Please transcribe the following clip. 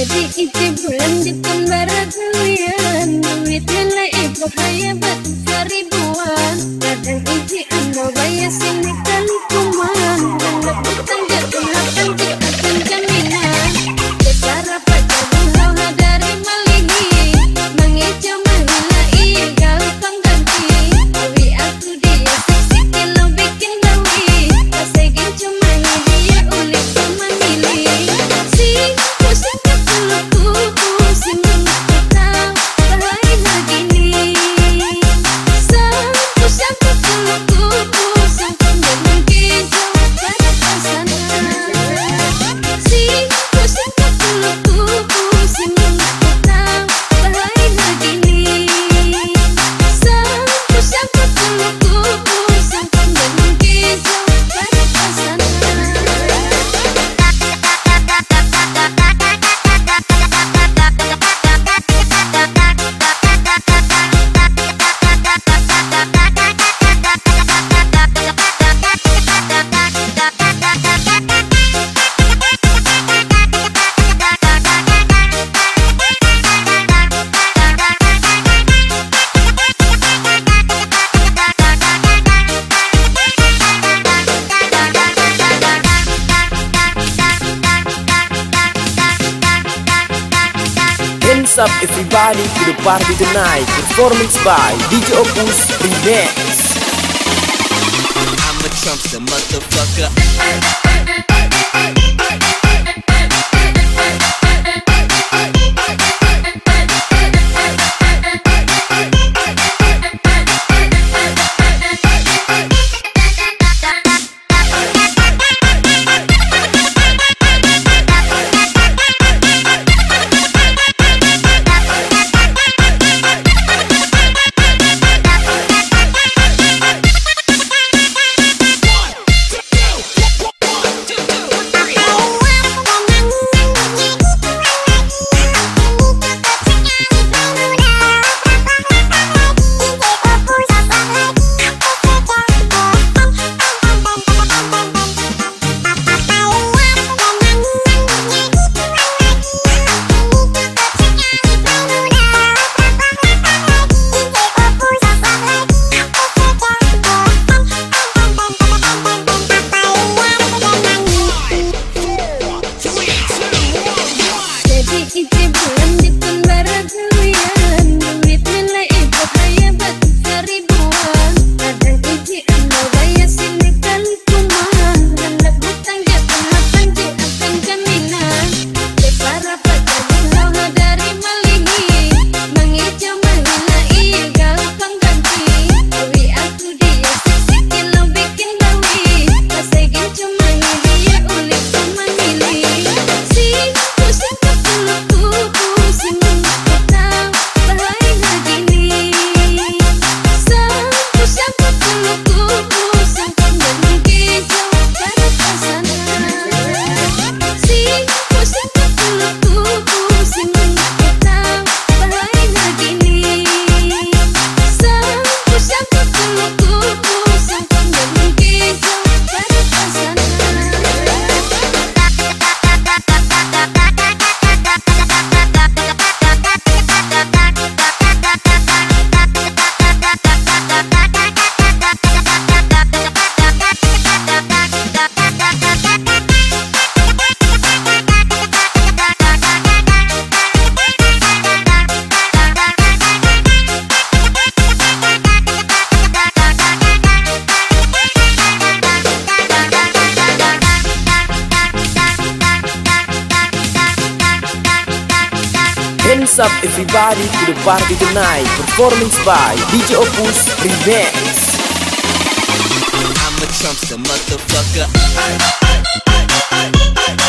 jadi ite bulan di gawian Duit nilai ibu kaya batu seribuan. Kadang ije anda bayar sini kali kuman. Dan lebih tangga tuh up everybody to the party tonight. Performance by DJ Opus Remix. I'm a Trumpster motherfucker. up everybody to the party tonight. Performance by DJ Opus Remix. I'm a Trumpster motherfucker. I, I, I,